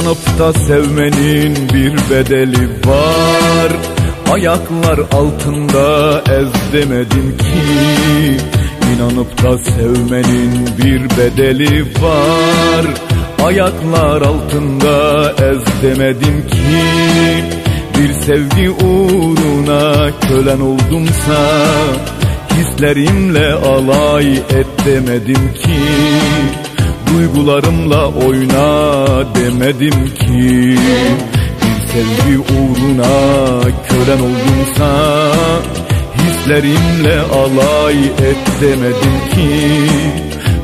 İnanıp da sevmenin bir bedeli var. Ayaklar altında ez demedim ki. İnanıp da sevmenin bir bedeli var. Ayaklar altında ez demedim ki. Bir sevgi uğruna kölen oldumsa Hislerimle alay et demedim ki Duygularımla oyna demedim ki. Bir sevgi uğruna kölen oldumsa Hislerimle alay et demedim ki.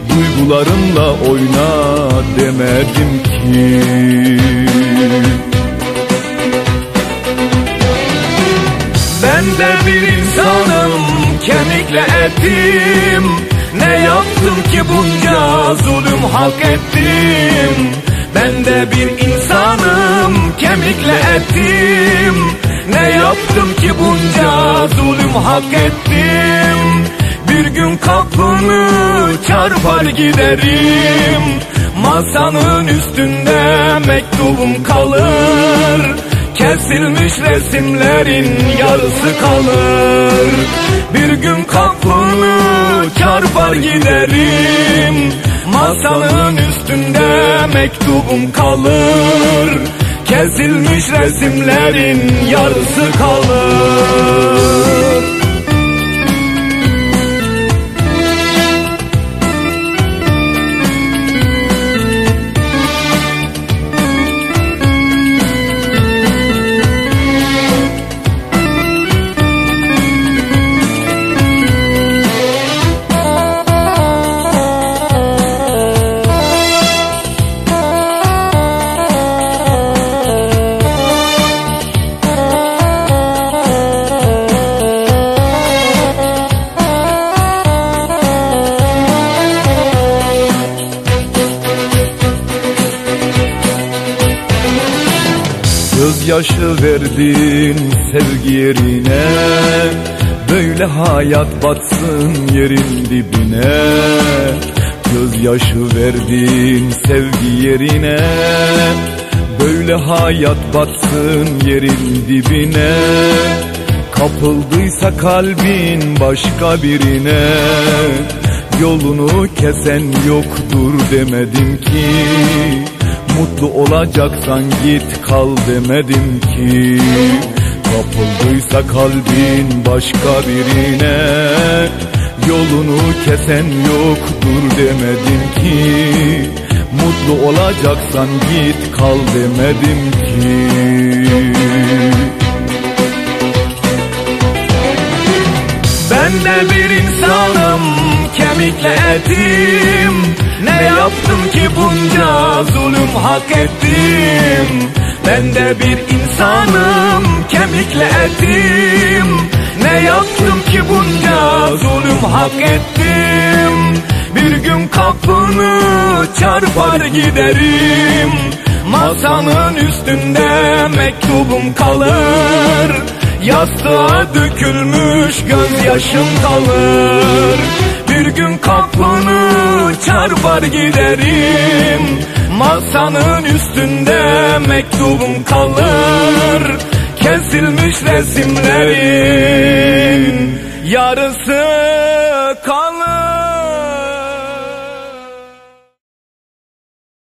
Duygularımla oyna demedim ki. Ben de bir insanım kemikle etim Ne yaptım ki bunca zulüm hak ettim? Ben de bir insanım kemikle etim Ne yaptım ki bunca zulüm hak ettim? Bir gün kapını çarpar giderim. Masanın üstünde mektubum kalır. Kesilmiş resimlerin yarısı kalır. Bir gün kapını çarpar giderim Masanın üstünde mektubum kalır. Kesilmiş resimlerin yarısı kalır Gözyaşı verdin sevgi yerine. Böyle hayat batsın yerin dibine. Gözyaşı verdin sevgi yerine. Böyle hayat batsın yerin dibine. Kapıldıysa kalbin başka birine. Yolunu kesen yoktur demedim ki Mutlu olacaksan git kal demedim ki. Kapıldıysa kalbin başka birine Yolunu kesen yoktur demedim ki. Mutlu olacaksan git kal demedim ki. Ben de bir insanım kemikle etim Ne yaptım ki bunca zulüm hak ettim? Ben de bir insanım kemikle etim. Ne yaptım ki bunca zulüm hak ettim? Bir gün kapını çarpar giderim. Masanın üstünde mektubum kalır. Yastığa dökülmüş gözyaşım kalır Bir gün kapını çarpar giderim. Masanın üstünde mektubum kalır. Kesilmiş resimlerin yarısı